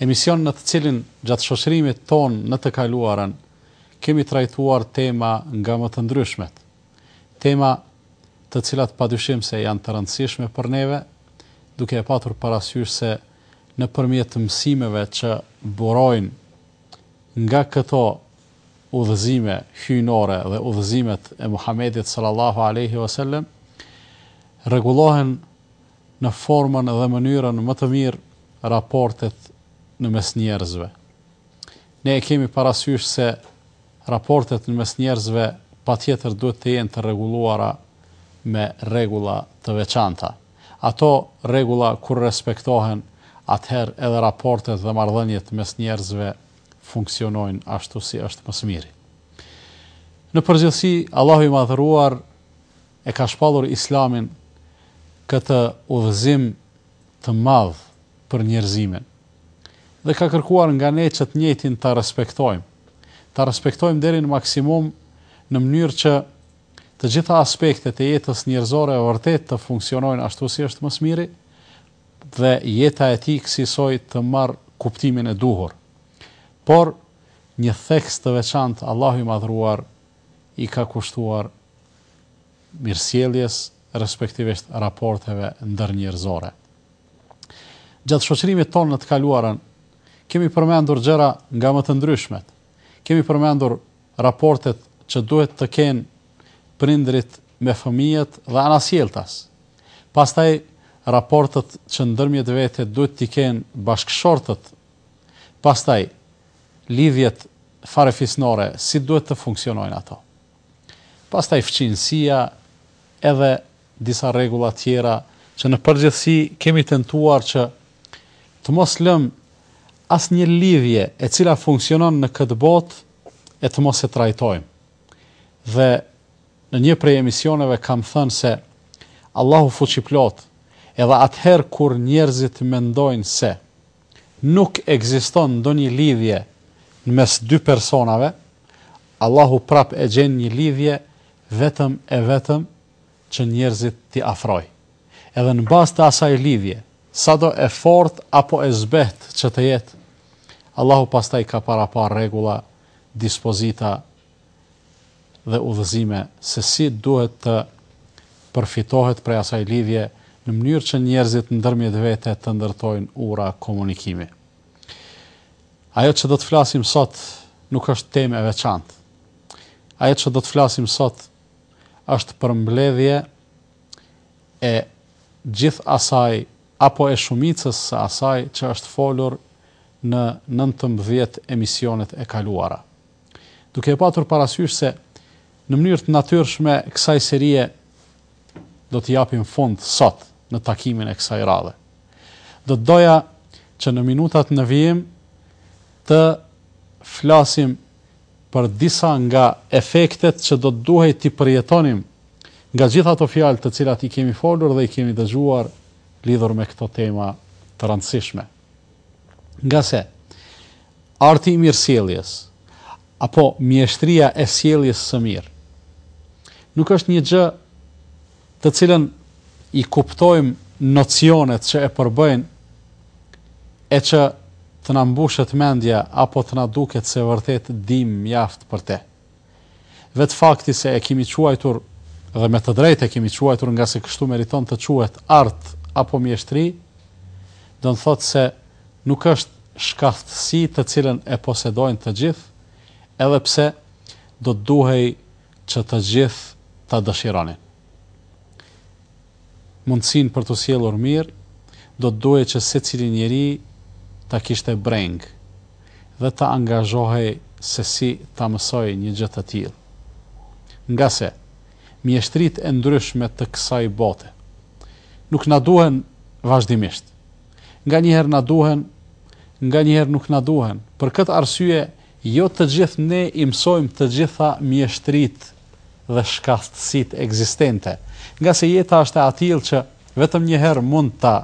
Emision në të cilin gjatë shoqërimit tonë në të kaluarën kemi trajtuar tema nga më të ndryshmet. Tema të cilat padyshim se janë të rëndësishme për neve, duke e patur parasysh se nëpërmjet mësimeve që burojnë nga këto udhëzime hyjnore dhe udhëzimet e Muhamedit sallallahu alejhi wasallam rregullohen në formën dhe mënyrën më të mirë raportet në mes njerëzve. Ne e kemi parasysh se raportet në mes njerëzve patjetër duhet të jenë të rregulluara me rregulla të veçanta. Ato rregulla kur respektohen, atëherë edhe raportet dhe marrëdhëniet mes njerëzve funksionojnë ashtu si është më së miri. Në përgjithësi, Allahu i Madhëruar E ka shpallur Islamin këtë udhëzim të madh për njerëzimin. Dhe ka kërkuar nga ne që të njëjtin ta respektojmë. Ta respektojmë deri në maksimum në mënyrë që të gjitha aspektet e jetës njerëzore vërtet të funksionojnë ashtu si është më së miri dhe jeta e tij kësisoj të marrë kuptimin e duhur. Por një theks të veçantë Allahu i Madhëruar i ka kushtuar mirësjelljes, respektivisht raporteve ndërnjerëzore. Gjatë shoqërimit tonë në të kaluarën, kemi përmendur gjëra nga më të ndryshmet. Kemi përmendur raportet që duhet të kenë prindërit me fëmijët dhe anasjelltas. Pastaj raportet që ndërmjet vete duhet t'i kenë bashkëshortët. Pastaj lidhjet farefisnore, si duhet të funksionojnë ato. Pastaj fqinjësia edhe disa rregulla tjera që në përgjithësi kemi tentuar që të mos lëmë asnjë lidhje e cila funksionon në këtë botë e të mos e trajtojmë. Dhe në një prej emisioneve kam thënë se Allahu Fuqiplotë edhe atëherë kur njerëzit mendojnë se Nuk ekziston ndonjë lidhje në mes dy personave, Allahu prap e gjen një lidhje vetëm e vetëm që njerëzit t'i afrojë. Edhe në bazë të asaj lidhje, sado e fortë apo e zbehtë që të jetë, Allahu pastaj ka parapa rregulla, dispozita dhe udhëzime se si duhet të përfitohet prej asaj lidhje në mënyrë që njerëzit ndërmjet vete të ndërtojnë ura komunikimi. Ajo që do të flasim sot nuk është temë e veçantë. Ajo që do të flasim sot është përmbledhje e gjithë asaj apo e shumicës së asaj që është folur në nëntëmbëdhjetë emisionet e kaluara. Duke e patur parasysh se në mënyrë të natyrshme kësaj serie do t'i japim fund sot në takimin e kësaj radhe. Do të doja që në minutat në vijim të flasim për disa nga efektet që do të duhej t'i përjetonim nga gjithë ato fjalë të cilat i kemi folur dhe i kemi dëgjuar lidhur me këto tema të rëndësishme. Ngase, arti i mirësjelljes, apo mjeshtria e sjelljes së mirë, nuk është një gjë të cilën i kuptojmë nocionet që e përbëjnë e që të na mbushet mendja apo të na duket se vërtet dimë mjaft për te. Vetë fakti se e kemi quajtur dhe me të drejtë e kemi quajtur ngase kështu meriton të quhet art apo mjeshtri, do të thotë se nuk është shkathtësi të cilën e posedojnë të gjithë, edhe pse do të duhej që të gjithë ta dëshironin. Mundësinë për t'u sjellur mirë, do të duhej që secili njeri ta kishte brengë dhe të angazhohej se si ta mësojë një gjë të tillë. Ngase, mjeshtritë e ndryshme të kësaj bote, nuk na duhen vazhdimisht. Nganjëherë na duhen, nganjëherë nuk na duhen. Për këtë arsye, jo të gjithë ne i mësojmë të gjitha mjeshtritë. dhe shkathtësitë ekzistente, ngase jeta është e atillë që vetëm një herë mund ta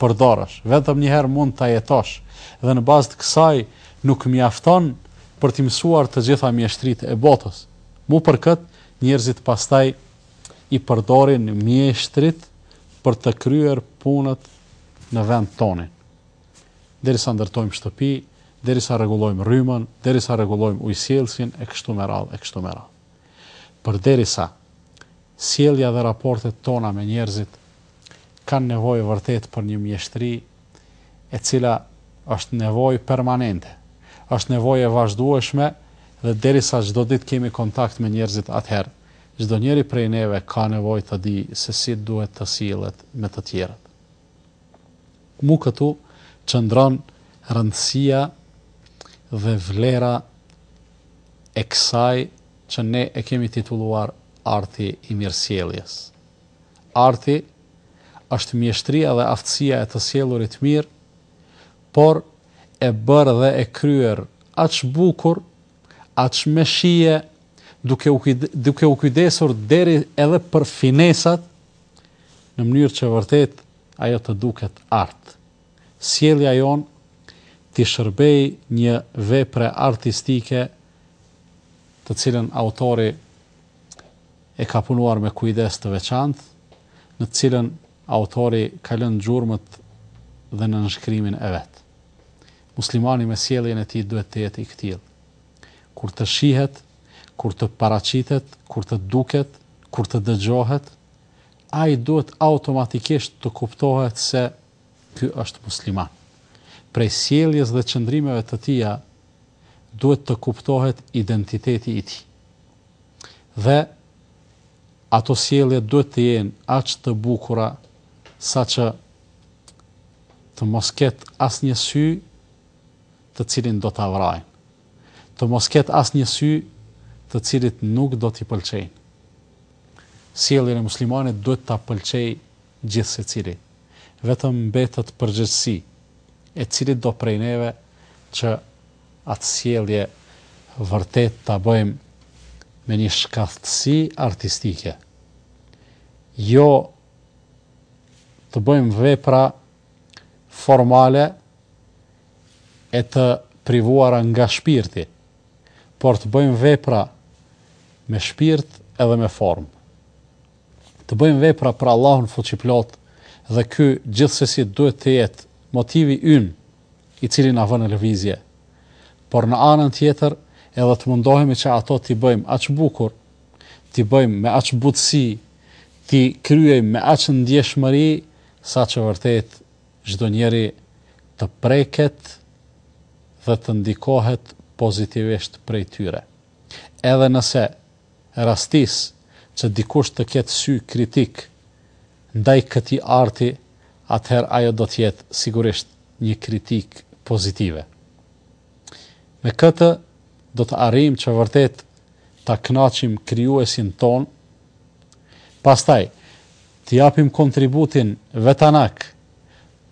përdorësh, vetëm një herë mund ta jetosh dhe në bazë të kësaj nuk mjafton për t'i mësuar të gjitha mjeshtritë e botës. Mu për këtë, njerëzit pastaj i përdorin mjeshtrit për të kryer punët në vend tonin. derisa ndërtojmë shtëpi, derisa rregullojmë rrymën, derisa rregullojmë ujësjellësin e kështu me radhë e kështu me radhë. Por derisa sjellja dhe raportet tona me njerëzit kanë nevojë vërtet për një mjeshtri e cila është nevojë permanente, është nevojë e vazhdueshme dhe derisa çdo ditë kemi kontakt me njerëzit atëherë çdonjëri prej neve ka nevojë të dijë se si duhet të sillet me të tjerët. Mu këtu qëndron rëndësia dhe vlera e kësaj që ne e kemi titulluar arti i mirësjelljes. Arti është mjeshtria dhe aftësia e të sjellurit mirë, por e bërë dhe e kryer aq bukur Aq me shije, duke u duke u kujdesur deri edhe për finesat, në mënyrë që vërtet ajo të duket art. Sjellja jonë t'i shërbejë një vepre artistike të cilën autori e ka punuar me kujdes të veçantë, në të cilën autori ka lënë gjurmët dhe nënshkrimin e vet. Muslimani me sjelljen e tij duhet të jetë i këtillë. Kur të shihet, kur të paraqitet, kur të duket, kur të dëgjohet, ai duhet automatikisht të kuptohet se ky është musliman. Prej sjelljes dhe qëndrimeve të tija duhet të kuptohet identiteti i tij. Dhe ato sjellje duhet të jenë aq të bukura saqë të mos ketë asnjë sy të cilin do ta vrajnë, të mos ketë asnjë sy të cilit nuk do t'i pëlqejnë. Sjelljen e muslimanit duhet ta pëlqejë gjithsecili, vetëm mbetet përgjegjësi e cilitdo prej neve që atë sjellje vërtet ta bëjmë me një shkathtësi artistike, jo të bëjmë vepra formale e të privuara nga shpirti, por të bëjmë vepra me shpirt edhe me formë. Të bëjmë vepra për Allahun fuqiplot dhe ky gjithsesi duhet të jetë motivi ynë i cili na vënë në lëvizje. Por në anën tjetër edhe të mundohemi që ato t'i bëjmë aq bukur, t'i bëjmë me aq butësi, t'i kryejmë me aq ndjeshmëri sa që vërtet çdo njeri të preket dhe të ndikohet pozitivisht prej tyre. Edhe nëse rastis që dikush të ketë sy kritik ndaj këtij arti, atëherë ajo do të jetë sigurisht një kritikë pozitive. Me këtë do të arrijmë që vërtet ta kënaqim Krijuesin tonë, pastaj të japim kontributin vetanak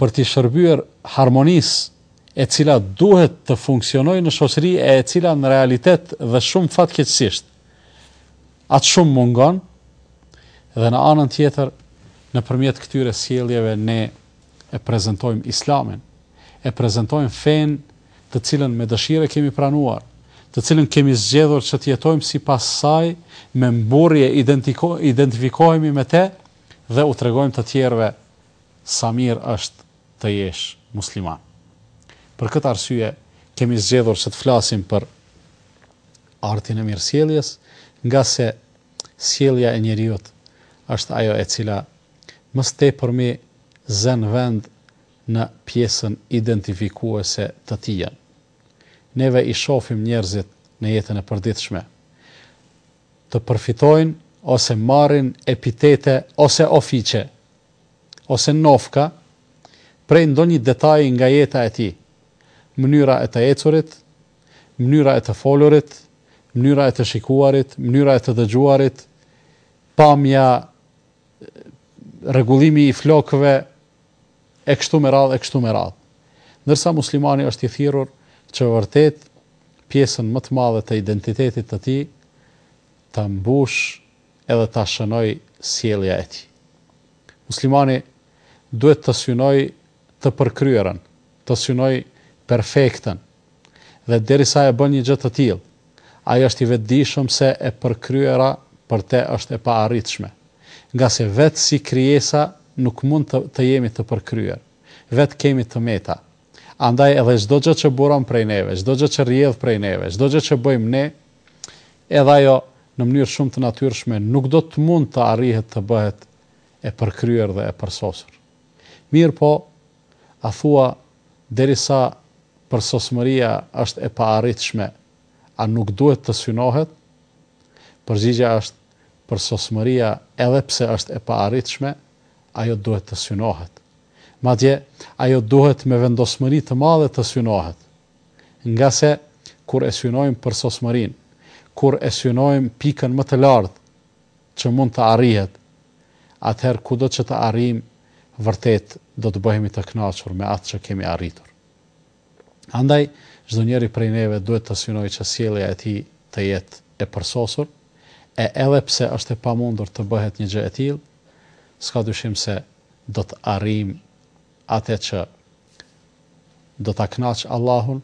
për t'i shërbyer harmonisë e cila duhet të funksionojë në shoqëri e e cila në realitet dhe shumë fatkeqësisht aq shumë mungon dhe në anën tjetër nëpërmjet këtyre sjelljeve ne e prezentojmë Islamin, e prezentojmë fenë të cilën me dëshirë e kemi pranuar, të cilën kemi zgjedhur që të jetojmë sipas saj, me mburrje identifikohemi me te dhe u tregojmë të tjerëve sa mirë është të jesh musliman. Për këtë arsye kemi zgjedhur që të flasim për artin e mirësjelljes, ngase sjellja e njeriut është ajo e cila Më së tepërmi zën vend në pjesën identifikuese të tijen. Neve i shofim njerëzit në jetën e përditshme të përfitojnë ose marrin epitete ose ofiqe ose nofka prej ndonjë detaj nga jeta e tij, mënyra e të ecurit, mënyra e të folurit, mënyra e të shikuarit, mënyra e të dëgjuarit, pamja, rregullimi i flokëve e kështu me radhë e kështu me radhë. Ndërsa muslimani është i thirrur që vërtet pjesën më të madhe të identitetit të tij ta mbush edhe ta shënoj sjellja e tij. Muslimani duhet të synoj të përkryerën, të synoj perfektën, Dhe derisa e bën një gjë të tillë, ai është i vetëdijshëm se e përkryera për te është e paarritshme. Ngase vetë si krijesa nuk mund të jemi të përkryer. Vetë kemi të meta. Andaj edhe çdo gjë që buron prej neve, çdo gjë që rrjedh prej neve, çdo gjë që bëjmë ne, edhe ajo në mënyrë shumë të natyrshme nuk do të mund të arrihet të bëhet e përkryer dhe e përsosur. Mirëpo, a thua, derisa përsosmëria është e paarritshme, a nuk duhet të synohet? Përgjigja është, përsosmëria edhe pse është e paarritshme, ajo duhet të synohet. Madje, ajo duhet me vendosmëri të madhe të synohet. Ngase, kur e synojmë përsosmërinë, kur e synojmë pikën më të lartë, që mund të arrihet, atëherë kudo që të arrijmë, vërtet do të bëhemi të kënaqur me atë që kemi arritur. Andaj, çdonjëri prej neve duhet të synojë që sjellja e tij të jetë e përsosur, e edhe pse është e pamundur të bëhet një gjë e tillë, s'ka dyshim se do të arrijmë atë që do ta kënaqë Allahun,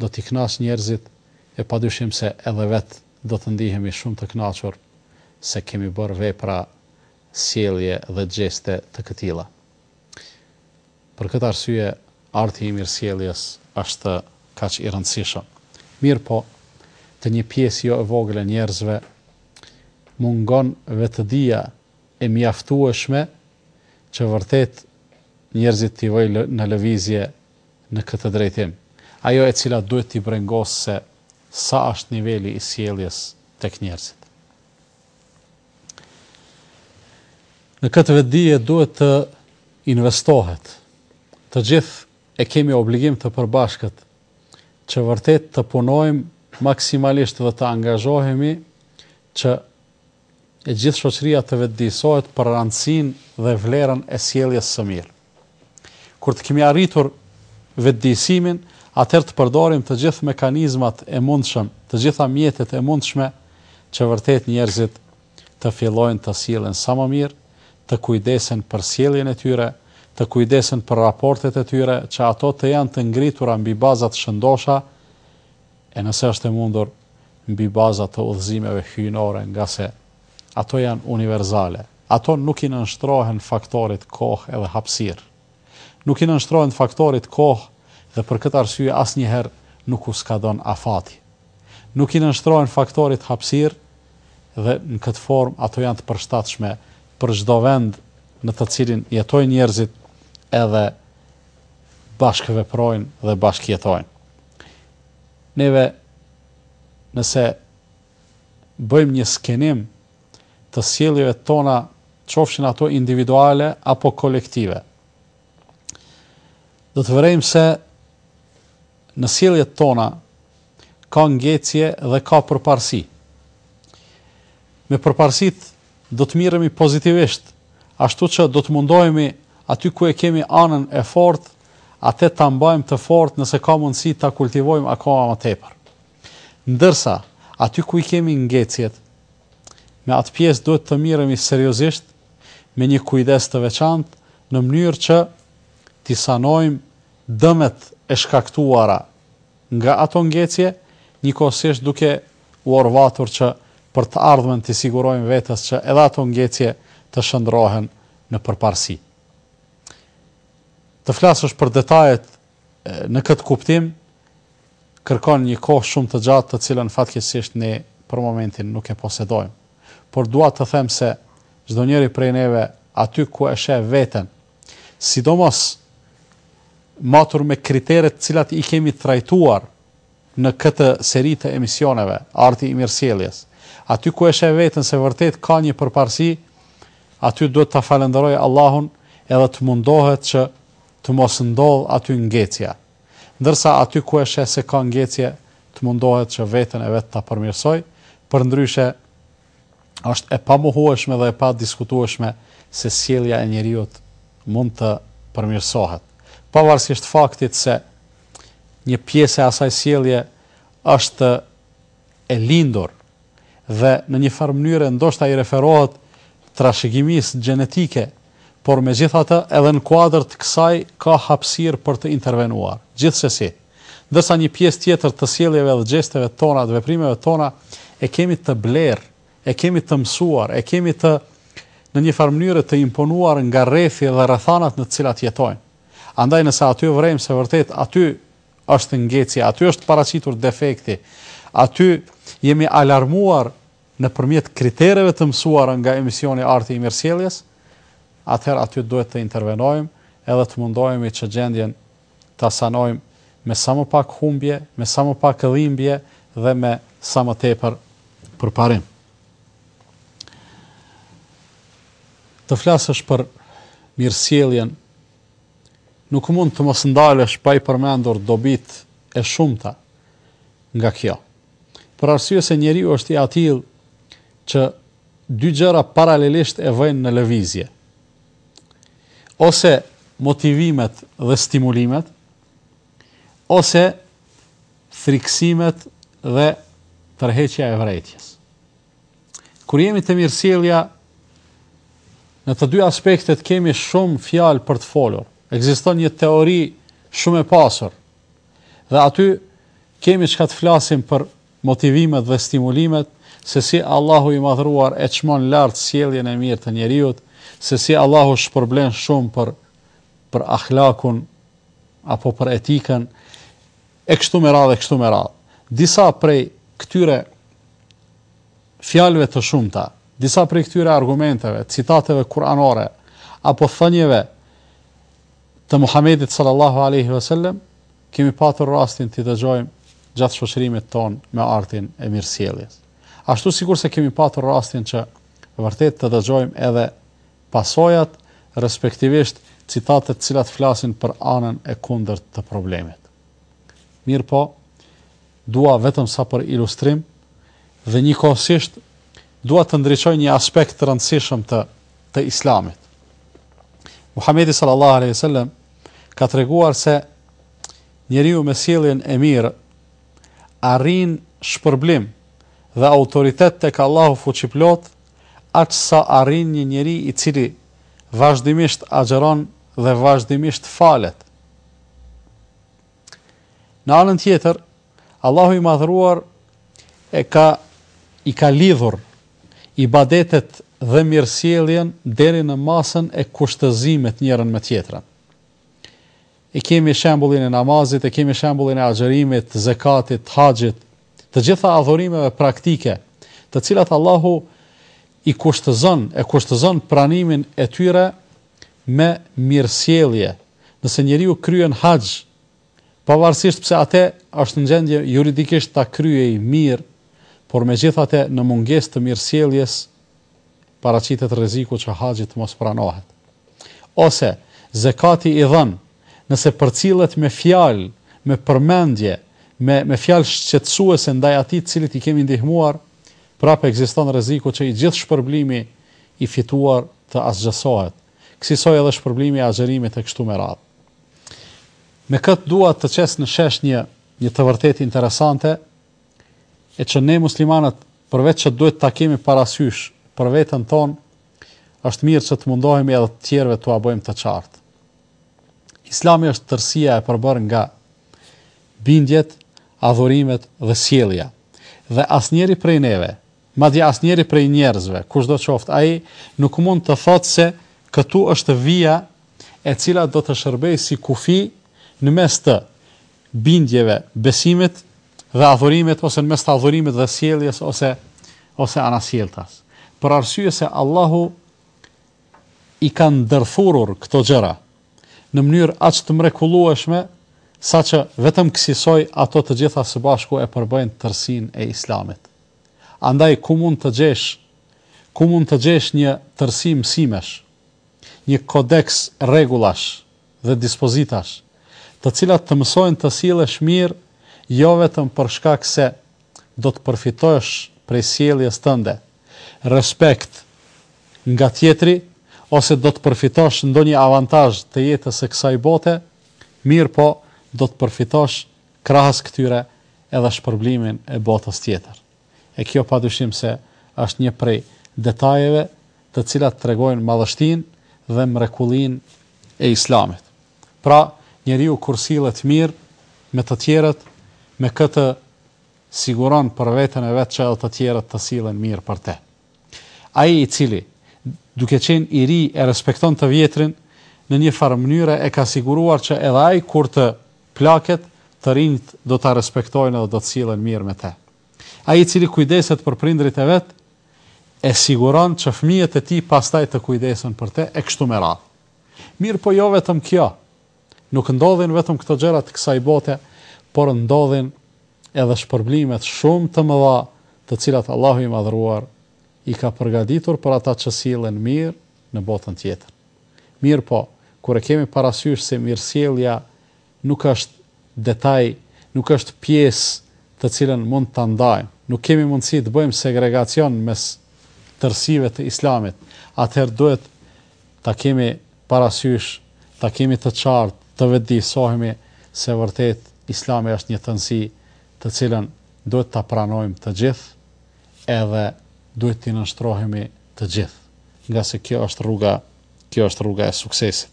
do t'i kënaqë njerëzit e padyshim se edhe vetë Do të ndihemi shumë të kënaqur se kemi bërë vepra, sjellje dhe gjeste të këtilla. Për këtë arsye, arti i mirësjelljes është kaq i rëndësishëm. Mirëpo, te një pjesë jo e vogël e njerëzve mungon vetëdija e mjaftueshme që vërtet njerëzit t'i vëjë në lëvizje në këtë drejtim, ajo e cila duhet t'i brengosë se sa është niveli i sjelljes tek njerëzit. Në këtë vetëdije duhet të investohet. Të gjithë e kemi obligim të përbashkët që vërtet të punojmë maksimalisht dhe të angazhohemi që e gjithë shoqëria të vetëdijësohet për rëndësinë dhe vlerën e sjelljes së mirë. Kur të kemi arritur vetëdijësimin, atëherë të përdorim të gjithë mekanizmat e mundshëm, të gjitha mjetet e mundshme që vërtet njerëzit të fillojnë të sjellen sa më mirë, të kujdesen për sjelljen e tyre, të kujdesen për raportet e tyre, që ato të janë të ngritura mbi baza të shëndosha e nëse është e mundur mbi baza të udhëzimeve hyjnore, ngase Ato janë universale. Ato nuk i nënshtrohen faktorit kohë edhe hapësirë. Nuk i nënshtrohen faktorit kohë dhe për këtë arsye asnjëherë nuk u skadon afati. Nuk i nënshtrohen faktorit hapësirë dhe në këtë formë ato janë të përshtatshme për çdo vend në të cilin jetojnë njerëzit edhe bashkëveprojnë dhe bashkëjetojnë. Neve nëse bëjmë një skenim të sjelljeve tona qofshin ato individuale apo kolektive. Do të vërejmë se në sjelljet tona ka ngecje dhe ka përparësi. Me përparësitë do të miremi pozitivisht, ashtu që do të mundohemi aty ku e kemi anën e fortë, atë ta mbajmë të fortë nëse ka mundësi ta kultivojmë akoma më tepër. Ndërsa, aty ku i kemi ngecjet, me atë pjesë duhet të miremi seriozisht, me një kujdes të veçantë, në mënyrë që t'i sanojmë dëmet e shkaktuara nga ato ngecje, njëkohësisht duke u orvatur që për të ardhmen t'i sigurojmë vetes që edhe ato ngecje të shndërrohen në përparësi. Të flasësh për detajet Në këtë kuptim, kërkon një kohë shumë të gjatë të cilën fatkeqësisht ne për momentin nuk e posedojmë. Por dua të them se çdonjëri prej neve aty ku e sheh veten, sidomos matur me kriteret të cilat i kemi trajtuar në këtë seri të emisioneve, arti i mirësjelljes, aty ku e sheh veten se vërtet ka një përparësi, aty duhet ta falënderojë Allahun edhe të mundohet që të mos ndodhë aty ngecja. Ndërsa aty ku e sheh se ka ngecje, të mundohet që veten e vet ta përmirësojë, përndryshe është e pamohueshme dhe e padiskutueshme se sjellja e njeriut mund të përmirësohet. Pavarësisht faktit se një pjesë e asaj sjellje është e lindur, dhe në një farë mënyre ndoshta i referohet trashëgimisë gjenetike, por megjithatë edhe në kuadër të kësaj ka hapësirë për të intervenuar. Gjithsesi, ndërsa një pjesë tjetër të sjelljeve dhe gjesteve tona, veprimeve tona e kemi të blerë, e kemi të mësuar, e kemi të në një farë mënyre të imponuar nga rrethi dhe rrethanat në të cilat jetojmë. Andaj nëse aty vërejmë se vërtet aty është ngecje, aty është paraqitur defekti. Aty jemi alarmuar nëpërmjet kritereve të mësuara nga emisioni Arti i Mirësjelljes, atëherë aty duhet të intervenojmë edhe të mundohemi që gjendjen ta sanojmë me sa më pak humbje, me sa më pak dhimbje dhe me sa më tepër përparim. Të flasësh për mirësjelljen Nuk mund të mos ndalesh pa i përmendur dobitë e shumta nga kjo. Për arsye se njeriu është i atillë që dy gjëra paralelisht e vënë në lëvizje. Ose motivimet dhe stimulimet, ose frikësimet dhe tërheqja e vërejtjes. Kur jemi te mirësjellja në të dy aspektet kemi shumë fjalë për të folur. Ekziston një teori shumë e pasur. Dhe aty kemi çka të flasim për motivimet dhe stimulimet se si Allahu i madhëruar e çmon lart sjelljen e mirë të njeriut, se si Allahu shpërblen shumë për për ahlakun apo për etikën e kështu me radhë e kështu me radhë. Disa prej këtyre fjalëve të shumta, disa prej këtyre argumenteve, citateve kuranore apo thënieve të Muhamedit sallallahu alaihi wasallam kemi patur rastin t'i dëgjojmë gjatë shoqërimit tonë me artin e mirësjelljes. Ashtu sikurse kemi patur rastin që vërtet të dëgjojmë edhe Pasojat, respektivisht citatet të cilat flasin për anën e kundërt të problemit. Mirëpo, dua vetëm sa për ilustrim dhe njëkohësisht dua të ndriçoj një aspekt të rëndësishëm të të Islamit. Muhamedi sallallahu alaihi wasallam ka treguar se njeriu me sjelljen e mirë arrin shpërblim dhe autoritet tek Allahu fuqiplot aq sa arrin një njeri i cili vazhdimisht agjëron dhe vazhdimisht falet. Në anën tjetër, Allahu i Madhëruar e ka i ka lidhur ibadetet dhe mirësjelljen deri në masën e kushtëzimit njërën me tjetrën. E kemi shembullin e namazit, e kemi shembullin e agjërimit, zekatit, haxhit, të gjitha adhurimeve praktike, të cilat Allahu i kushtëzon, e kushtëzon pranimin e tyre me mirësjellje. Nëse njeriu kryen haxh, pavarësisht pse ate është në gjendje juridikisht ta kryejë mirë, por megjithatë në mungesë të mirësjelljes paraqitet rreziku që haxhi të mos pranohet. Ose, zekati i dhënë, nëse përcillet me fjalë, me përmendje, me, me fjalë shqetësuese ndaj atij të cilit i kemi ndihmuar, prapë ekziston rreziku që i gjithë shpërblimi i fituar të asgjësohet, kësisoj edhe shpërblimi i agjërimit e kështu me radhë. Me këtë dua të qes në shesh një, një të vërtetë interesante, e që ne muslimanët përveç që duhet ta kemi parasysh për veten tonë, është mirë që të mundohemi edhe të tjerëve t'ua bëjmë të qartë. Islami është tërësi e përbërë nga bindjet, adhurimet dhe sjellja. Dhe asnjëri prej neve, madje asnjëri prej njerëzve, kushdo qoftë ai, nuk mund të thotë se këtu është vija e cila do të shërbejë si kufi në mes të bindjeve, besimit dhe adhurimit ose në mes të adhurimit dhe sjelljes ose ose anasjelltas. Për arsye se Allahu i ka ndërthurur këto gjëra në mënyrë aq të mrekullueshme, saqë vetëm kësisoj ato të gjitha së bashku e përbëjnë tërësinë e Islamit. Andaj ku mund të gjesh ku mund të gjesh një tërësi mësimesh, një kodeks rregullash dhe dispozitash, të cilat të mësojnë të sillesh mirë jo vetëm për shkak se do të përfitosh prej sjelljes tënde, respekt nga tjetri ose do të përfitosh ndonjë avantazh të jetës së kësaj bote, mirëpo do të përfitosh krahas këtyre edhe shpërblimin e botës tjetër. E kjo padyshim se është një prej detajeve të cilat tregojnë madhështinë dhe mrekullinë e Islamit. Pra, njeriu kur sillet mirë me të tjerët, me këtë siguron për veten e vet që edhe të tjerët të sillen mirë për te. Ai i cili, duke qenë i ri e respekton të vjetrin, në një farë mënyre e ka siguruar që edhe ai kur të plaket, të rinjtë do ta respektojnë dhe do të sillen mirë me të. Ai i cili kujdeset për prindërit e vet, e siguron që fëmijët e tij pastaj të kujdesen për të e kështu me radhë. Mirëpo jo vetëm kjo. Nuk ndodhin vetëm këto gjëra të kësaj bote, por ndodhin edhe shpërblimet shumë të mëdha të cilat Allahu i Madhëruar i ka përgatitur për ata që sillen mirë në botën tjetër. Mirëpo, kur e kemi parasysh se mirësjellja nuk është detaj, nuk është pjesë të cilën mund ta ndajmë, nuk kemi mundësi të bëjmë segregacion mes tërësive të Islamit, atëherë duhet Ta kemi parasysh, ta kemi të qartë, të vetëdijësohemi se vërtet Islami është një tërësi të cilën duhet ta pranojmë të gjithë dhe duhet t'i nënshtrohemi të gjithë, ngase kjo është rruga, kjo është rruga e suksesit.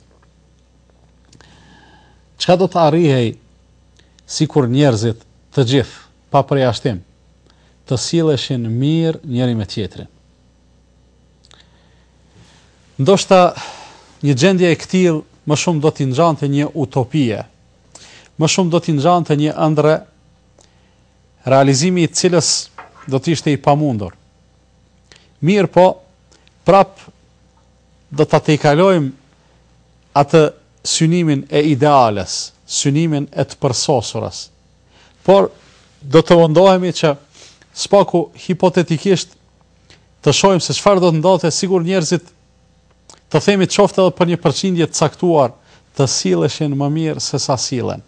Çka do të arrihej sikur njerëzit të gjithë, pa përjashtim, të silleshin mirë njëri me tjetrin? Ndoshta një gjendje e këtillë më shumë do t'i ngjante një utopie, më shumë do t'i ngjante një ëndrre realizimi i së cilës do të ishte i pamundur. Mirëpo, prap do ta tejkalojmë atë synimin e ideales, synimin e të përsosurës. Por, do të mundohemi që së paku hipotetikisht Të shohim se çfarë do të ndodhte, sikur njerëzit të themi qoftë edhe për një përqindje të caktuar, të silleshin më mirë sesa sillen.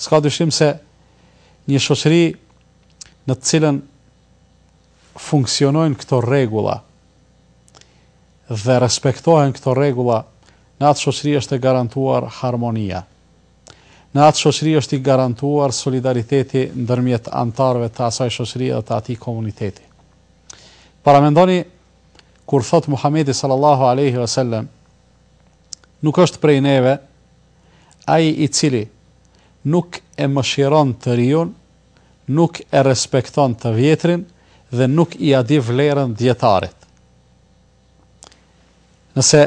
S'ka dyshim se një shoqëri në të cilën funksionojnë këto rregulla dhe respektohen këto rregulla, në atë shoqëri është e garantuar harmonia. Në atë shoqëri është i garantuar solidariteti ndërmjet anëtarëve të asaj shoqërie dhe të atij komuniteti. Paramendoni kur thotë Muhamedi sallallahu alaihi wasallam nuk është prej neve ai i cili nuk e mëshiron të riun, nuk e respekton të vjetrin dhe nuk ia di vlerën dijetarit. Nëse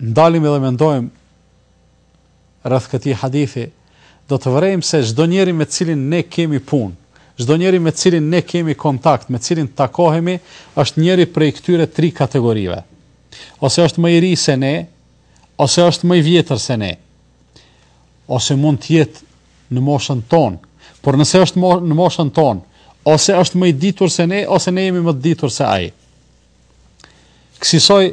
ndalemi edhe mendojmë rreth këtij hadithi, do të vërejmë se çdo njeri me të cilin ne kemi punë, çdo njeri me të cilin ne kemi kontakt, me të cilin takohemi, është njëri prej këtyre tri kategorive. Ose është më i ri se ne, ose është më i vjetër se ne, ose mund të jetë në moshën tonë, por nëse është në moshën tonë, ose është më i ditur se ne, ose ne jemi më të ditur se ai. Kësisoj,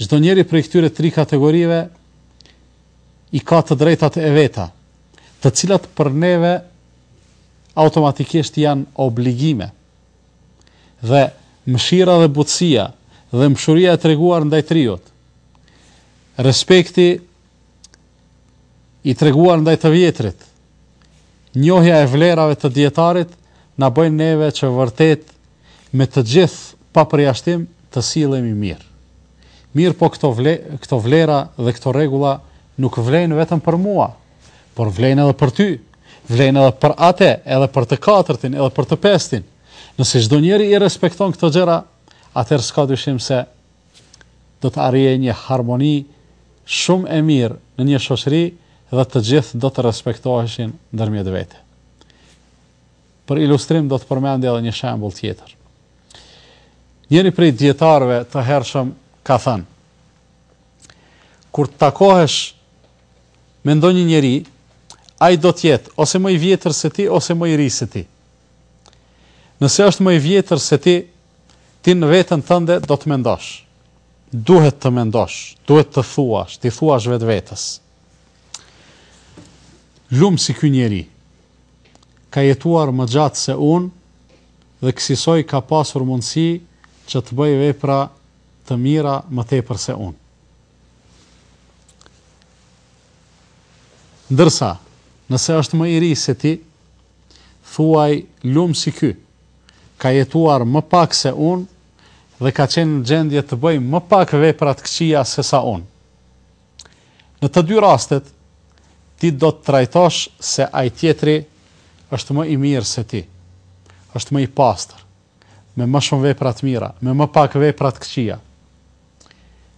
Çdo njëri prej këtyre tri kategorive i ka të drejtat e veta, të cilat për neve automatikisht janë obligime. Dhe mëshira dhe butësia dhe mshuria e treguar ndaj të riut, respekti i treguar ndaj të vjetrit. Njohja e vlerave të dijetarit na bëjnë neve që vërtet me të gjithë pa përjashtim të sillemi mirë. Mirëpo këto vle, këto vlera dhe këto rregulla nuk vlejnë vetëm për mua, por vlejnë edhe për ty, vlejnë edhe për ate, edhe për të katërtin, edhe për të pestin. Nëse çdo njeri i respekton këto gjëra, atëherë s'ka dyshim se do të arrijë një harmoni shumë e mirë në një shoqëri dhe të gjithë do të respektoheshin ndërmjet vete. Për ilustrim do të përmendja edhe një shembull tjetër. Njëri prej dijetarëve të hershëm ka thënë: Kur të takohesh me ndonjë njeri, ai do të jetë ose më i vjetër se ti ose më i ri se ti. Nëse është më i vjetër se ti, Ti në veten tënde do të mendosh. Duhet të mendosh, duhet të thuash, t'i thuash vetvetes. Lum si ky njeri. Ka jetuar më gjatë se unë dhe kësisoj ka pasur mundësi që të bëjë vepra të mira më tepër se unë. Ndërsa, nëse është më i ri se ti, thuaj lum si ky, ka jetuar më pak se unë dhe ka qenë në gjendje të bëjë më pak vepra të këqija sesa unë. Në të dy rastet, ti do të trajtosh se ai tjetri është më i mirë se ti, është më i pastër, me më shumë vepra të mira, me më pak vepra të këqija,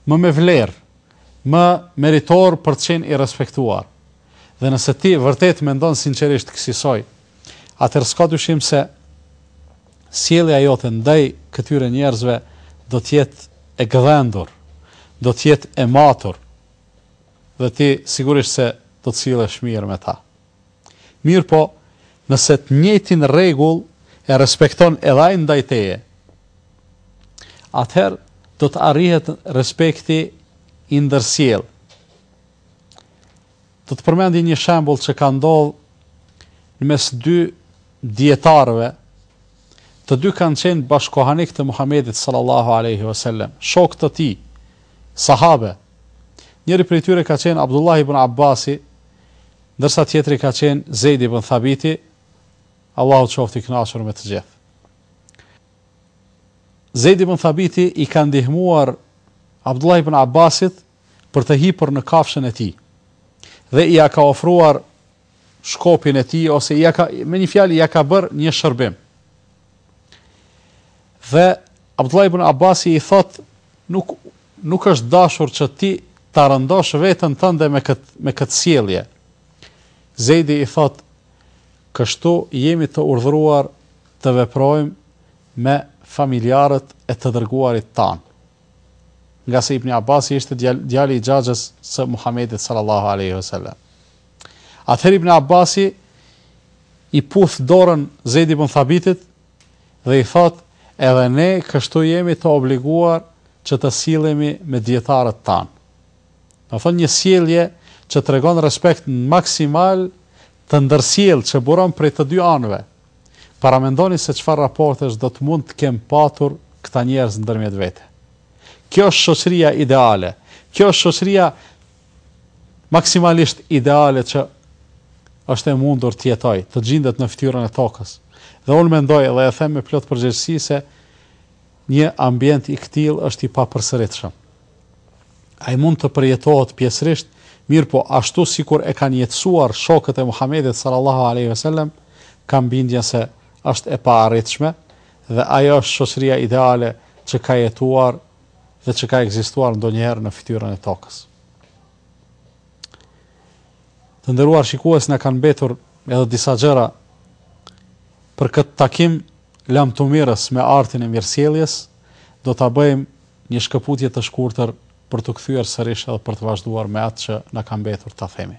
më me vlerë, më meritor për të qenë i respektuar. Dhe nëse ti vërtet mendon sinqerisht kësisoj, atëherë s'ka dyshim se sjellja jote ndaj këtyre njerëzve do të jetë e gdhendur, do të jetë e matur dhe ti sigurisht se do të sillesh mirë me ta. Mirpo, nëse të njëjtin rregull e respekton edhe ai ndaj teje, atëherë do të arrihet respekti i ndërsjellë. Do të përmendi një shembull që ka ndodhë në mes dy dijetarëve, të dy kanë qenë bashkëkohanik të Muhammedit sallallahu aleyhi vësallem, shokë të tij, sahabe, njëri prej tyre ka qenë Abdullah ibn Abbasi, ndërsa tjetri ka qenë Zejdi ibn Thabiti, Allahu qoftë i kënaqur me të gjithë. Zejdi ibn Thabiti i ka ndihmuar Abdullah ibn Abbasit për të hipur në kafshën e tij dhe ia ka ofruar shkopin e tij ose ia ka me një fjalë ia ka bërë një shërbim. Dhe Abdullah ibn Abbasi i thotë nuk nuk është dashur që ti ta rëndosh veten tënde me këtë me këtë sjellje. Zejdi i thotë kështu jemi të urdhëruar të veprojmë me familjarët e të dërguarit tanë. Ngase Ibni Abasi ishte djali i xhaxhës së Muhamedit sal-lallahu alejhi ve selem. Atëherë Ibni Abasi i puth dorën Zeid ibn Thabitit dhe i thotë, Edhe ne kështu jemi të obliguar që të sillemi me dijetarët tanë. Domethënë një sjellje që tregon respekt maksimal të ndërsjellë që buron prej të dy anëve. Paramendoni se çfarë raportesh do të mund të kenë patur këta njerëz ndërmjet vete. Kjo është shoqëria ideale. Kjo është shoqëria maksimalisht ideale që është e mundur të jetojë, të gjindet në fytyrën e tokës. Dhe unë mendoj edhe e them me plot përgjegjësi se një ambient i këtillë është i papërsëritshëm. Ai mund të përjetohet pjesërisht, mirëpo ashtu sikur e kanë jetësuar shokët e Muhamedit sallallahu alejhi ve sellem, kam bindjen se është e paarritshme dhe ajo është shoqëria ideale që ka jetuar dhe që ka ekzistuar ndonjëherë në fytyrën e tokës. Të nderuar shikues, na kanë mbetur edhe disa gjëra për këtë takim lamtumirës me artin e mirësjelljes, do ta bëjmë Një shkëputje të shkurtër për t'u kthyer sërish edhe për të vazhduar me atë që na ka mbetur ta themi.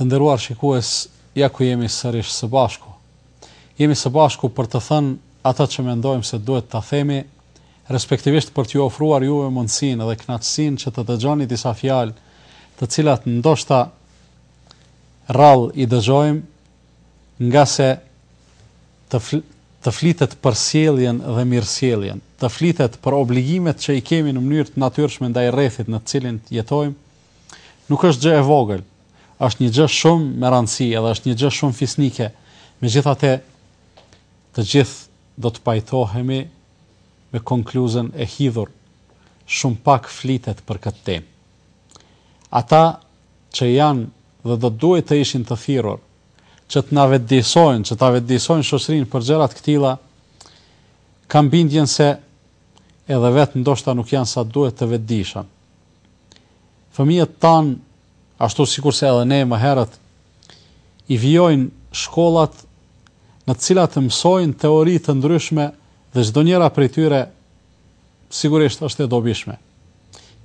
Të nderuar shikues, ja ku jemi sërish së bashku. Jemi së bashku për të thënë atë që mendojmë se duhet ta themi, respektivisht për t'ju ofruar juve mundësinë dhe kënaqësinë që të dëgjoni disa fjalë, të cilat ndoshta rrallë i dëgjojmë, Ngase të flitet për sjelljen dhe mirësjelljen, të flitet për obligimet që i kemi në mënyrë të natyrshme ndaj rrethit në të cilin jetojmë, nuk është gjë e vogël. Është një gjë shumë me rëndësi edhe është një gjë shumë fisnike. Megjithatë, të gjithë do të pajtohemi me konkluzën e hidhur, shumë pak flitet për këtë temë. Ata që janë dhe do të duhej të ishin të thirrur që të na vetëdijësojnë, që ta vetëdijësojnë shoqërinë për gjëra të këtilla, kam bindjen se edhe vetë ndoshta nuk janë sa duhet të vetëdijshëm. Fëmijët tanë, ashtu sikurse edhe ne më herët, i vijojnë shkollat në të cilat mësojnë teori të ndryshme dhe çdo njëra prej tyre sigurisht është e dobishme.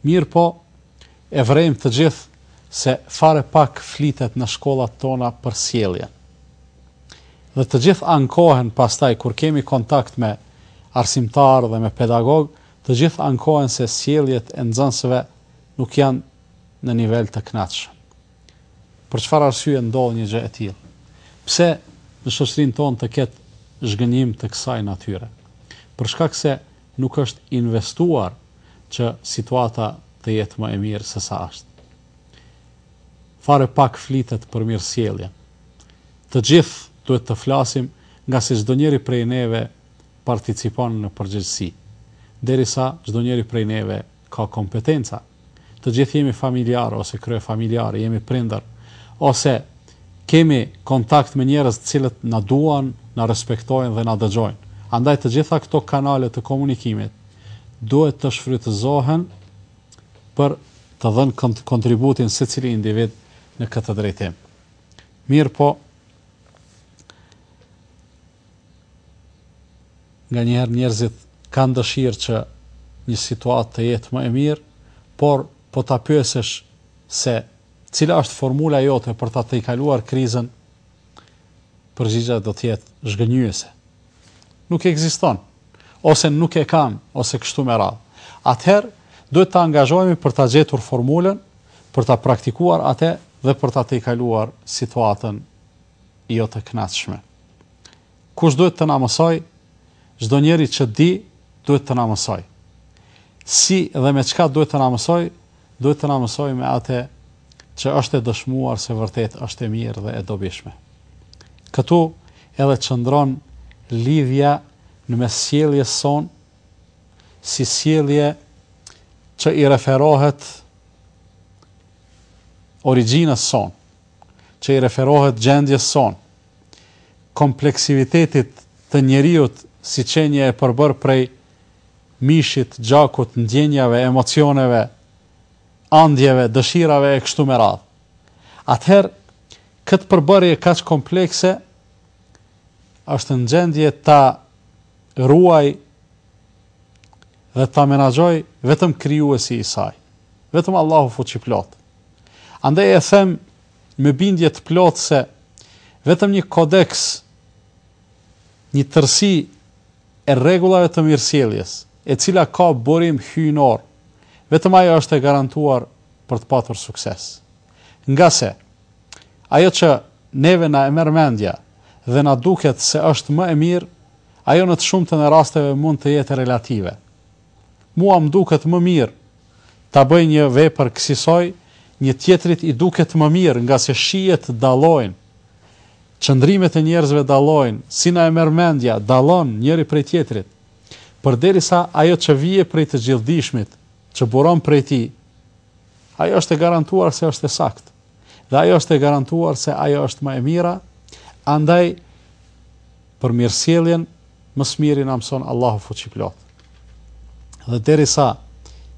Mirëpo e vrejmë të gjithë se fare pak flitet në shkollat tona për sjelljen. Dhe të gjithë ankohen pastaj kur kemi kontakt me arsimtarë dhe me pedagogë, të gjithë ankohen se sjelljet e nxënësve nuk janë në nivel të kënaqshëm. Për çfarë arsye ndodh një gjë e tillë? Pse në shoqërinë tonë të ketë zhgënjim të kësaj natyre? Për shkak se nuk është investuar që situata të jetë më e mirë se sa është. Fare pak flitet për mirësjelljen. Të gjithë duhet të flasim ngase çdo njëri prej neve participon në përgjegjësi, derisa çdo njëri prej neve ka kompetenca. Të gjithë jemi familjarë ose kryefamiljarë, jemi prindër, ose kemi kontakt me njerëz të cilët na duan, na respektojnë dhe na dëgjojnë. Andaj të gjitha këto kanale të komunikimit duhet të shfrytëzohen për të dhënë kontributin secili individ në këtë drejtim. Mirëpo, Nganjëherë njerëzit kanë dëshirë që një situatë të jetë më e mirë, por po ta pyesësh se cila është formula jote për ta tejkaluar krizën, përgjigja do të jetë zhgënjyese. Nuk ekziston, ose nuk e kam, ose kështu me radhë. Atëherë, duhet të angazhohemi për ta gjetur formulën, për ta praktikuar atë dhe për ta tejkaluar situatën jo të kënaqshme. Kush duhet të na mësoj? Çdo njeri që di, duhet të na mësoj. Si dhe me çka duhet të na mësoj? Duhet të na mësoj me atë që është e dëshmuar se vërtet është e mirë dhe e dobishme. Këtu edhe qëndron lidhja në mes sjelljes son si sjellje që i referohet origjinës son, që i referohet gjendjes sonë, kompleksivitetit të njeriut si qenie e përbërë prej mishit, gjakut, ndjenjave, emocioneve, andjeve, dëshirave e kështu me radhë. Atëherë, këtë përbërje kaq komplekse është në gjendje ta ruaj dhe ta menaxhoj vetëm krijuesi i saj, vetëm Allahu fuqiplot. Andaj e them me bindje të plotë se vetëm një kodeks, një tërësi e rregullave të mirësjelljes, e cila ka burim hyjnor, vetëm ajo është e garantuar për të patur sukses. Ngase ajo që neve na e merr mendja dhe na duket se është më e mirë, ajo në të shumtën e rasteve mund të jetë relative. Mua më duket më mirë ta bëj një vepër kësisoj, një tjetrit i duket më mirë ngase shijet dallojnë, qëndrimet e njerëzve dallojnë, si na e merr mendja, dallon njëri prej tjetrit. Përderisa ajo që vie prej të gjithëdijshmit, që buron prej tij, ajo është e garantuar se është e saktë dhe ajo është e garantuar se ajo është më e mira, andaj për mirësjelljen Më së miri na mëson Allahu Fuqiplot. Dhe derisa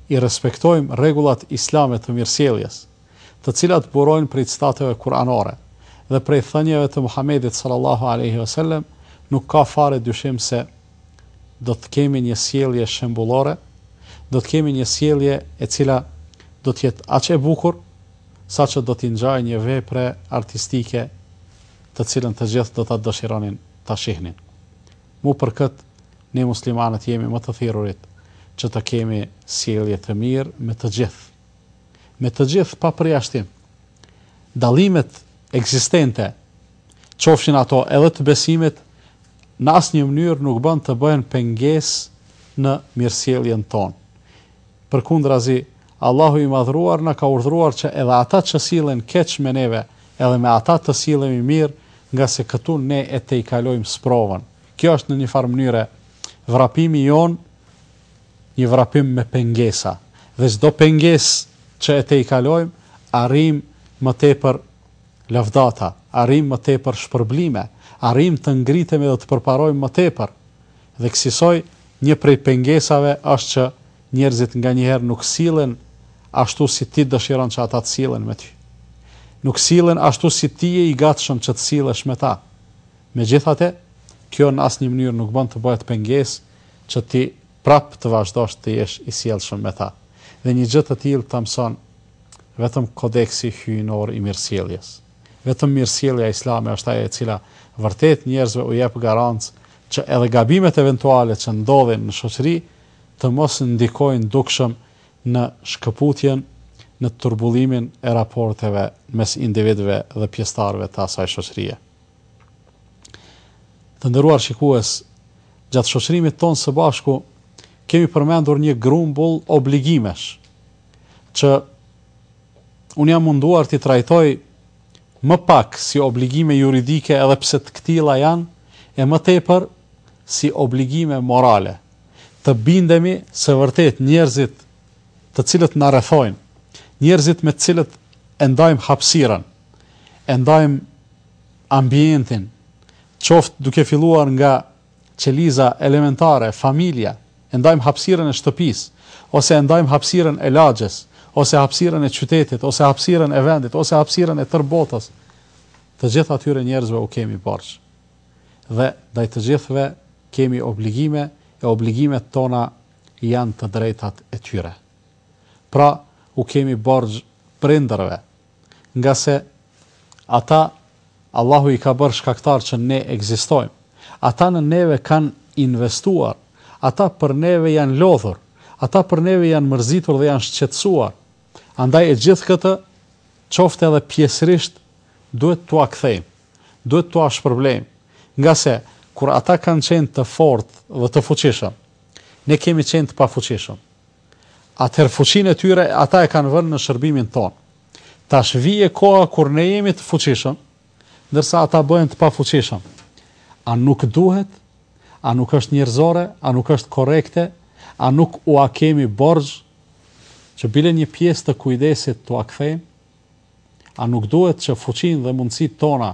i respektojmë rregullat islame të mirësjelljes, të cilat burojnë prej citateve kur'anore dhe prej thënieve të Muhamedit sallallahu alejhi ve sellem, nuk ka fare dyshim se do të kemi një sjellje shembullore, do të kemi një sjellje e cila do të jetë aq e bukur saqë do t'i ngjajë një vepre artistike të cilën të gjithë do ta dëshironin. ta shihnin. Mu për këtë, ne muslimanët jemi më të thirrurit që të kemi sjellje të mirë me të gjithë. Me të gjithë pa përjashtim. Dallimet ekzistente, qofshin ato edhe të besimit, në asnjë mënyrë nuk bën të bëhen pengesë në mirësjelljen tonë. Përkundrazi, Allahu i Madhëruar na ka urdhëruar që edhe ata që sillen keq me neve, edhe me ata të sillemi mirë, ngase këtu ne e tejkalojmë sprovën. Kjo është në njëfarë mënyre vrapimi jonë, një vrapim me pengesa. Dhe çdo pengesë që e tejkalojmë, arrijmë më tepër Lavdata, arrijmë më tepër shpërblime, arrijmë të ngritemi dhe të përparojmë më tepër. Dhe kësisoj, një prej pengesave është që njerëzit nganjëherë nuk sillen ashtu si ti dëshiron që ata të sillen me ty. Nuk sillen ashtu si ti je i gatshëm që të sillesh me ta. Megjithatë, kjo në asnjë mënyrë nuk bën të bëhet pengesë që ti prapë të vazhdosh të jesh i sjellshëm me ta. Dhe një gjë të tillë ta mëson Vetëm Kodeksi Hyjnor i Mirësjelljes, vetëm mirësjellja islame është e cila vërtet njerëzve u jep garancë që edhe gabimet eventuale që ndodhin në shoqëri të mos ndikojnë dukshëm në shkëputjen, në turbullimin e raporteve mes individëve dhe pjesëtarëve të asaj shoqërie. Të nderuar shikues, gjatë shoqërimit tonë së bashku kemi përmendur një grumbull obligimesh që unë jam munduar t'i trajtoj më pak si obligime juridike edhe pse të këtilla janë, e më tepër si obligime morale. Të bindemi se vërtet njerëzit të cilët na rrethojnë, njerëzit me të cilët e ndajmë hapësirën, e ndajmë ambientin, qoftë duke filluar nga Qeliza elementare, familja, e ndajmë hapësirën e shtëpisë, ose e ndajmë hapësirën e lagjes, ose hapësirën e qytetit, ose hapësirën e vendit, ose hapësirën e tërë botës. Të gjithë atyre njerëzve u kemi borxh. Dhe ndaj të gjithëve kemi obligime, e obligimet tona janë të drejtat e tyre. Pra, u kemi borxh prindërve, Ngase ata Allahu i ka bërë shkaktarë që ne ekzistojmë. Ata në neve kanë investuar. Ata për neve janë lodhur. Ata për neve janë mërzitur dhe janë shqetësuar. Andaj e gjithë këtë, qoftë edhe pjesërisht, duhet t'ua kthejmë. Duhet t'ua shpërblejmë. Ngase, kur ata kanë qenë të fortë dhe të fuqishëm, ne kemi qenë të pafuqishëm. Atëherë fuqinë e tyre ata e kanë vënë në shërbimin tonë. Tash vije koha kur ne jemi të fuqishëm, ndërsa ata bëhen të pafuqishëm. A nuk duhet? A nuk është njerëzore? A nuk është korrekte? A nuk ua kemi borxh që bile një pjesë të kujdesit t'ua kthejmë? A nuk duhet që fuqinë dhe mundësitë tona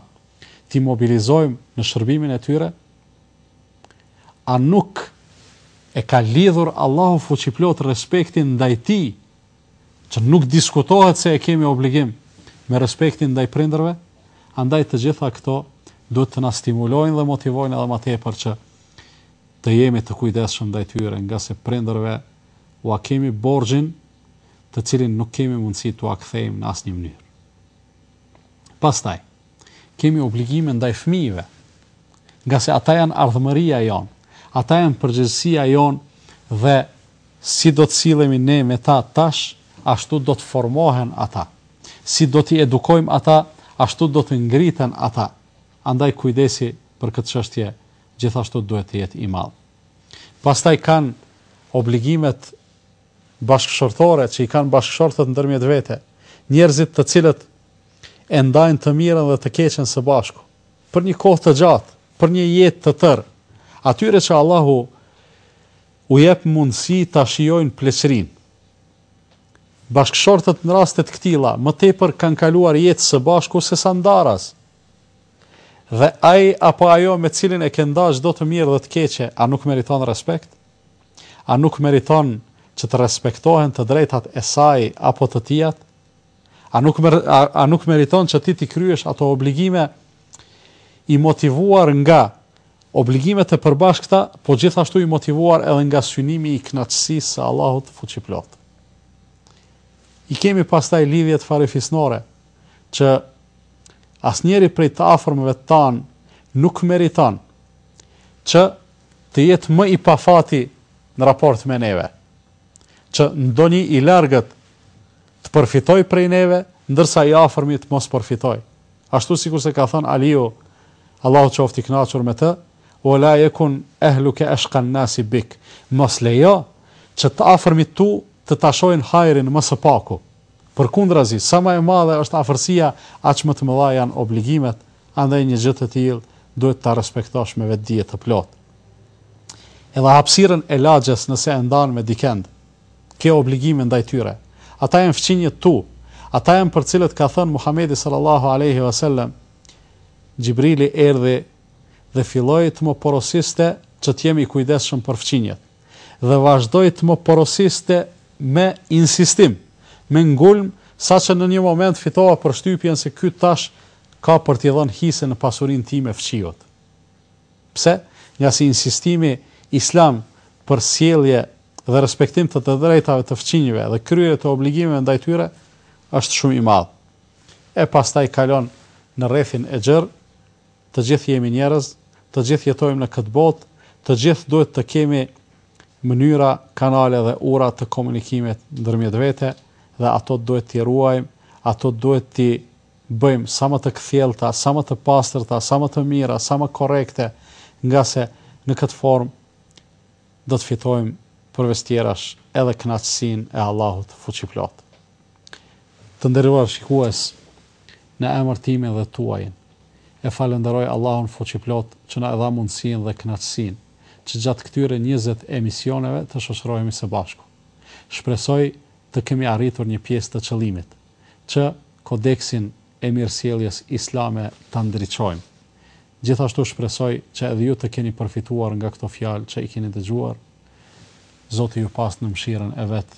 t'i mobilizojmë në shërbimin e tyre? A nuk e ka lidhur Allahu fuqiplotë respektin ndaj Tij, që nuk diskutohet se e kemi obligim, me respektin ndaj prindërve? Andaj të gjitha këto duhet të na stimulojnë dhe motivojnë edhe më tepër që të jemi të kujdesshëm ndaj tyre, ngase prindërve ua kemi borxhin të cilin nuk kemi mundësi t'ua kthejmë në asnjë mënyrë. Pastaj. Kemi obligime ndaj fëmijëve, ngase ata janë ardhmëria jonë, ata janë përgjegjësia jonë dhe si do të sillemi ne me ta tash, ashtu do të formohen ata. Si do t'i edukojmë ata, ashtu do të ngriten ata. Andaj kujdesi për këtë çështje gjithashtu duhet të jetë i madh. Pastaj kanë obligimet bashkëshortore që i kanë bashkëshortët ndërmjet vete, njerëzit të cilët e ndajnë të mirën dhe të keqen së bashku, për një kohë të gjatë, për një jetë të tërë, atyre që Allahu u jep mundësi ta shijojnë pleqërinë. Bashkëshortët në raste të këtilla më tepër kanë kaluar jetë së bashku se sa ndaras. Dhe ai apo ajo me cilin e ke nda çdo të mirë dhe të keqe, a nuk meriton respekt? A nuk meriton që të respektohen të drejtat e saj apo të tijat? A nuk, a, a nuk meriton që ti t'i kryesh ato obligime i motivuar nga obligimet e përbashkëta, po gjithashtu i motivuar edhe nga synimi i kënaqësisë së Allahut fuqiplot? I kemi pastaj lidhjet farefisnore, që asnjëri prej të afërmëve tanë nuk meriton që të jetë më i pafati në raport me neve, që ndonjë i largët të përfitojë prej neve, ndërsa i afërmi të mos përfitojë. Ashtu sikurse ka thënë Aliu, Allahu qoftë i kënaqur me të, "Ve la jekun ehluke eshka en-nasi bik", mos lejo që të afërmit tu të ta shohin hajrin më së paku. Përkundrazi, sa ma e madhe është afërsia, aq më të mëdha janë obligimet, andaj një gjë të tillë duhet ta respektosh me vetëdije të plotë. Edhe hapësirën e lagjes nëse e ndan me dikend, ke obligime ndaj tyre. Ata janë fqinjët tu, ata janë për të cilët ka thënë Muhamedi sallallahu alejhi ve sellem, Xhibrili erdhi dhe filloi të më porosiste që të jem i kujdesshëm për fqinjët. Dhe vazhdoi të më porosiste me insistim, me ngulm, saqë në një moment fitova përshtypjen se ky tash ka për t'i dhënë hise në pasurinë time fqiut. Pse? Ngasi insistimi islam për sjellje dhe respektim të të drejtave të fqinjëve dhe kryerje të obligimeve ndaj tyre është shumë i madh. E pastaj kalon në rrethin e gjerë, Të gjithë jemi njerëz, të gjithë jetojmë në këtë botë, të gjithë duhet të kemi mënyra, kanale dhe ura të komunikimit ndërmjet vete dhe ato duhet t'i ruajmë, ato duhet t'i bëjmë sa më të kthjellëta, sa më të pastërta, sa më të mira, sa më korrekte, ngase në këtë formë do të fitojmë përveç tjerash edhe kënaqësinë e Allahut Fuqiplot. Të nderuar shikues, në emër timin dhe tuajin, e falënderoj Allahun fuqiplot që na e dha mundësinë dhe kënaqësinë që gjatë këtyre njëzet emisioneve të shoqërohemi së bashku. Shpresoj të kemi arritur një pjesë të qëllimit, që kodeksin e mirësjelljes islame ta ndriçojmë. Gjithashtu shpresoj që edhe ju të keni përfituar nga këto fjalë që i keni dëgjuar. Zoti ju pastë në mëshirën e Vet.